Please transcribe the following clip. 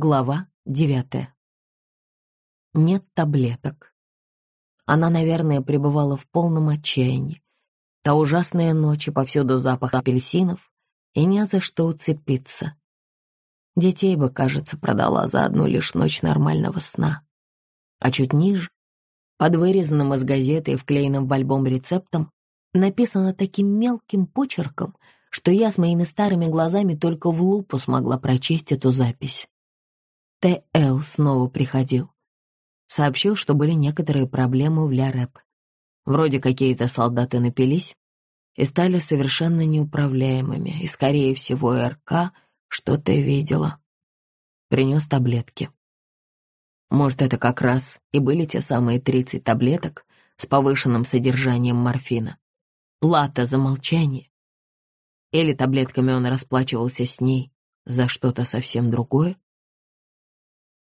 Глава девятая. Нет таблеток. Она, наверное, пребывала в полном отчаянии. Та ужасная ночь и повсюду запах апельсинов, и не за что уцепиться. Детей бы, кажется, продала за одну лишь ночь нормального сна. А чуть ниже, под вырезанным из газеты и вклеенным в альбом рецептом, написано таким мелким почерком, что я с моими старыми глазами только в лупу смогла прочесть эту запись. Т.Л. снова приходил. Сообщил, что были некоторые проблемы в Ля-Рэп. Вроде какие-то солдаты напились и стали совершенно неуправляемыми, и, скорее всего, РК что-то видела. Принес таблетки. Может, это как раз и были те самые 30 таблеток с повышенным содержанием морфина. Плата за молчание. Или таблетками он расплачивался с ней за что-то совсем другое?